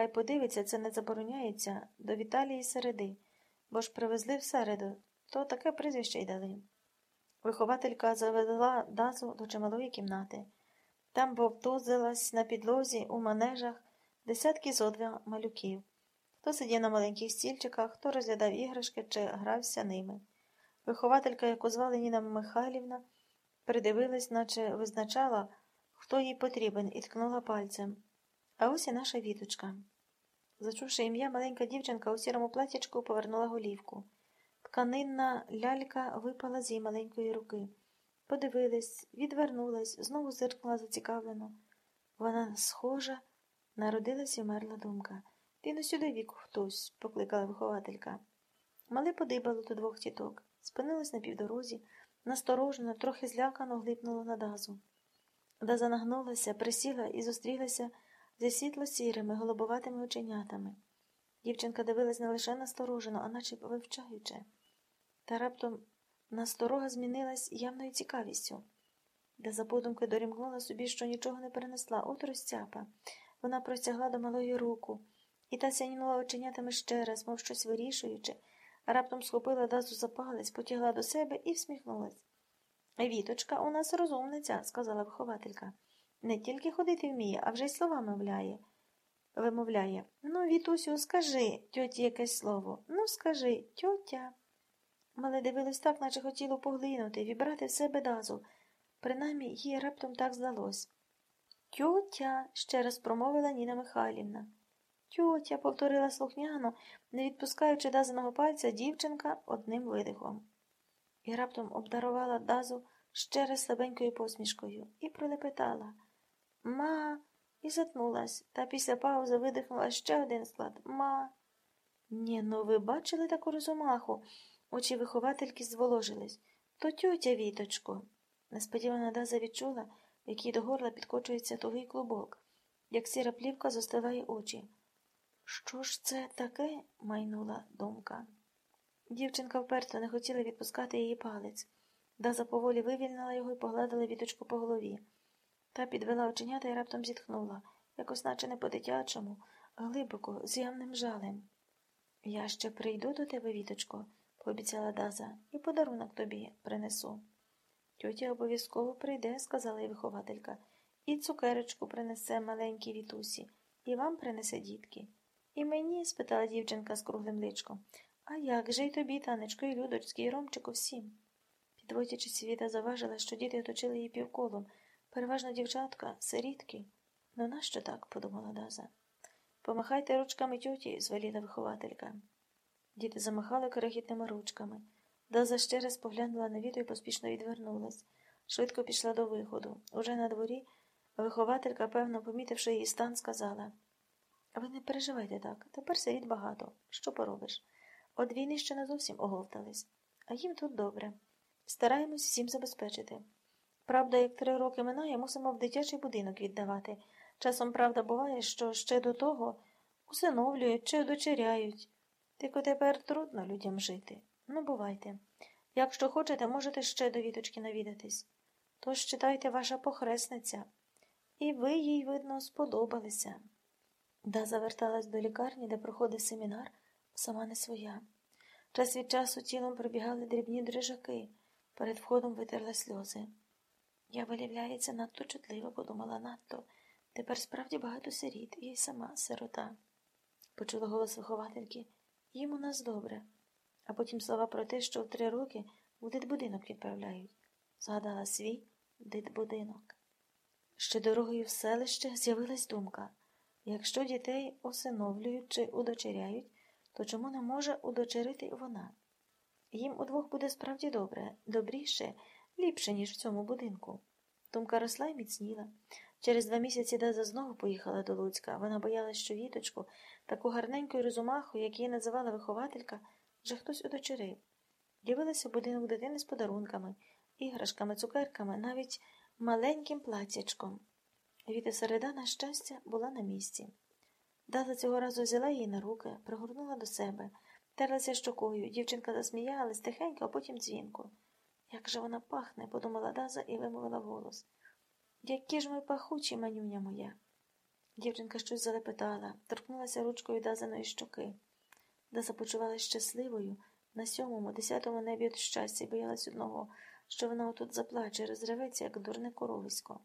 Хай подивиться, це не забороняється до Віталії середи, бо ж привезли в середу, то таке прізвище й дали. Вихователька завела дазу до чималої кімнати. Там вовтузилась на підлозі у манежах десятки зо два малюків. Хто сидів на маленьких стільчиках, хто розглядав іграшки чи грався ними. Вихователька, яку звали Ніна Михайлівна, придивилась, наче визначала, хто їй потрібен, і ткнула пальцем. А ось і наша віточка. Зачувши ім'я, маленька дівчинка у сірому платячку повернула голівку. Тканинна лялька випала з її маленької руки. Подивилась, відвернулась, знову зиркнула зацікавлено. Вона схожа, народилась і вмерла думка. Ти ну сюди віку хтось, покликала вихователька. Мале подибало до двох тіток, спинилась на півдорозі, насторожено, трохи злякано глипнуло на дазу. Даза нагнулася, присіла і зустрілася зі світло-сірими, голубоватими оченятами. Дівчинка дивилась не лише насторожено, а наче вивчаючи. Та раптом насторога змінилась явною цікавістю, де за подумки дорімгнула собі, що нічого не перенесла, от розцяпа. Вона простягла до малої руку, і та сяйнула оченятами ще раз, мов щось вирішуючи, раптом схопила дазу за палець, потягла до себе і всміхнулась. Віточка у нас розумниця, сказала вихователька. Не тільки ходити вміє, а вже й слова мовляє. Вимовляє Ну, Вітусю, скажи тьоті якесь слово. Ну, скажи, тьотя. Мале дивилось так, наче хотіло поглинути, вібрати в себе дазу. Принаймні, їй раптом так здалось. Тьотя, ще раз промовила Ніна Михайлівна. Тьотя, повторила слухняно, не відпускаючи дазаного пальця дівчинка одним видихом. І раптом обдарувала дазу ще раз слабенькою посмішкою і пролепетала. Ма. І затнулась, та після паузи видихнула ще один склад. Ма. Ні, ну ви бачили таку розумаху? Очі виховательки зволожились. То тьотя Віточко. Несподівана Даза відчула, в якій до горла підкочується тугий клубок, як сіра плівка застилає очі. Що ж це таке? майнула думка. Дівчинка вперто не хотіла відпускати її палець. Даза поволі вивільнила його і погладила віточку по голові. Та підвела оченята і раптом зітхнула, якось наче не по-дитячому, глибоко, з явним жалем. Я ще прийду до тебе, віточко, пообіцяла Даза, і подарунок тобі принесу. Тьотя обов'язково прийде, сказала й вихователька, і цукерочку принесе маленькій вітусі, і вам принесе дітки. І мені? спитала дівчинка з круглим личком. А як же й тобі, танечко, і Людочці, і Ромчику, всім? Підводячи світа, заважила, що діти оточили її півколом. Переважно дівчатка, сирітки. Ну нащо так? подумала Даза. Помахайте ручками тьоті, звеліла вихователька. Діти замахали крихітними ручками. Даза ще раз поглянула на віту і поспішно відвернулась. Швидко пішла до виходу. Уже на дворі вихователька, певно, помітивши її стан, сказала Ви не переживайте так, тепер сиріт багато. Що поробиш? От війни ще не зовсім оговтались, а їм тут добре. Стараємось всім забезпечити. Правда, як три роки минає, мусимо в дитячий будинок віддавати. Часом, правда, буває, що ще до того усиновлюють чи удочеряють. Тільки тепер трудно людям жити. Ну, бувайте. Якщо хочете, можете ще до віточки навідатись. Тож читайте ваша похресниця. І ви їй, видно, сподобалися. Да заверталась до лікарні, де проходив семінар, сама не своя. Час від часу тілом пробігали дрібні дрижаки, перед входом витерла сльози. Я, виявляється, надто чутлива, подумала надто. Тепер справді багато сиріт, і сама сирота. Почула голос виховательки. Їм у нас добре. А потім слова про те, що в три роки у дитбудинок відправляють. Згадала свій дитбудинок. Ще дорогою в селище з'явилась думка якщо дітей осиновлюють чи удочеряють, то чому не може удочерити вона? Їм удвох буде справді добре, добріше, ліпше, ніж в цьому будинку. Думка росла і міцніла. Через два місяці Даза знову поїхала до Луцька. Вона боялась, що віточку, таку гарненьку і розумаху, як її називала вихователька, вже хтось удочерив. Дивилася будинок дитини з подарунками, іграшками, цукерками, навіть маленьким платячком. Віта середа, на щастя, була на місці. Даза цього разу взяла її на руки, пригорнула до себе, терлася щокою. Дівчинка засміялась тихенько, а потім дзвінко. Як же вона пахне, подумала Даза і вимовила голос. Які ж ми пахучі, манюня моя. Дівчинка щось залепетала, торкнулася ручкою дазаної щоки. Даза почувалася щасливою на сьомому, десятому небі від щастя боялась одного, що вона отут заплаче, розреветься, як дурне коровисько.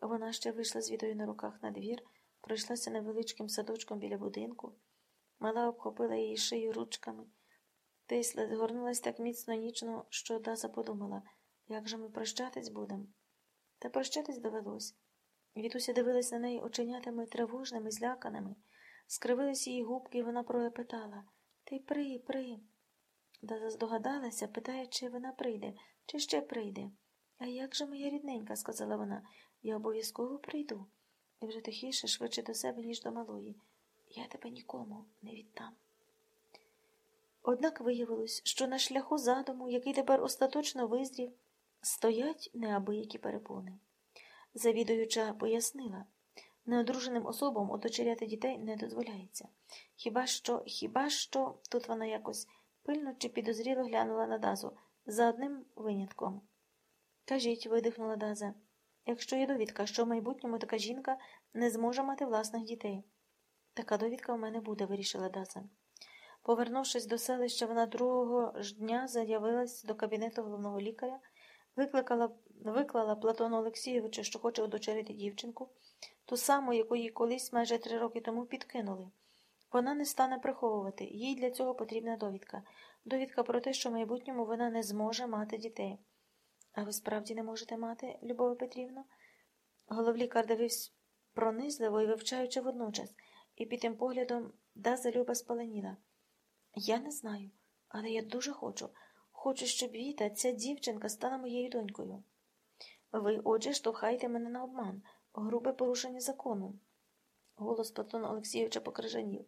Вона ще вийшла з вітою на руках на двір, пройшлася невеличким садочком біля будинку. Мала обхопила її шию ручками. Тисла згорнулась так міцно нічно, що Даза подумала, як же ми прощатись будем. Та прощатись довелось. Вітуся дивилась на неї оченятами тривожними, зляканими. Скривились її губки, і вона пролепетала Ти при, при. Даза здогадалася, питає, чи вона прийде, чи ще прийде. А як же моя рідненька, сказала вона, я обов'язково прийду. І вже тихіше, швидше до себе, ніж до малої. Я тебе нікому не віддам. Однак виявилось, що на шляху задуму, який тепер остаточно визрів, стоять неабиякі перепони. Завідуюча пояснила, неодруженим особам удочеряти дітей не дозволяється. Хіба що, хіба що, тут вона якось пильно чи підозріло глянула на Дазу за одним винятком. Кажіть, видихнула Даза, якщо є довідка, що в майбутньому така жінка не зможе мати власних дітей. Така довідка в мене буде, вирішила Даза. Повернувшись до селища, вона другого ж дня заявилась до кабінету головного лікаря, викликала, виклала Платону Олексійовича, що хоче удочерити дівчинку, ту саму, яку їй колись майже три роки тому підкинули. Вона не стане приховувати, їй для цього потрібна довідка. Довідка про те, що в майбутньому вона не зможе мати дітей. А ви справді не можете мати, Любове Петрівно? Головлікар дивився пронизливо і вивчаючи водночас, і під тим поглядом Даза Люба спаленіла. Я не знаю, але я дуже хочу. Хочу, щоб Віта, ця дівчинка, стала моєю донькою. Ви, отже, штовхаєте мене на обман, грубе порушення закону. Голос Платона Олексійовича покрижанів.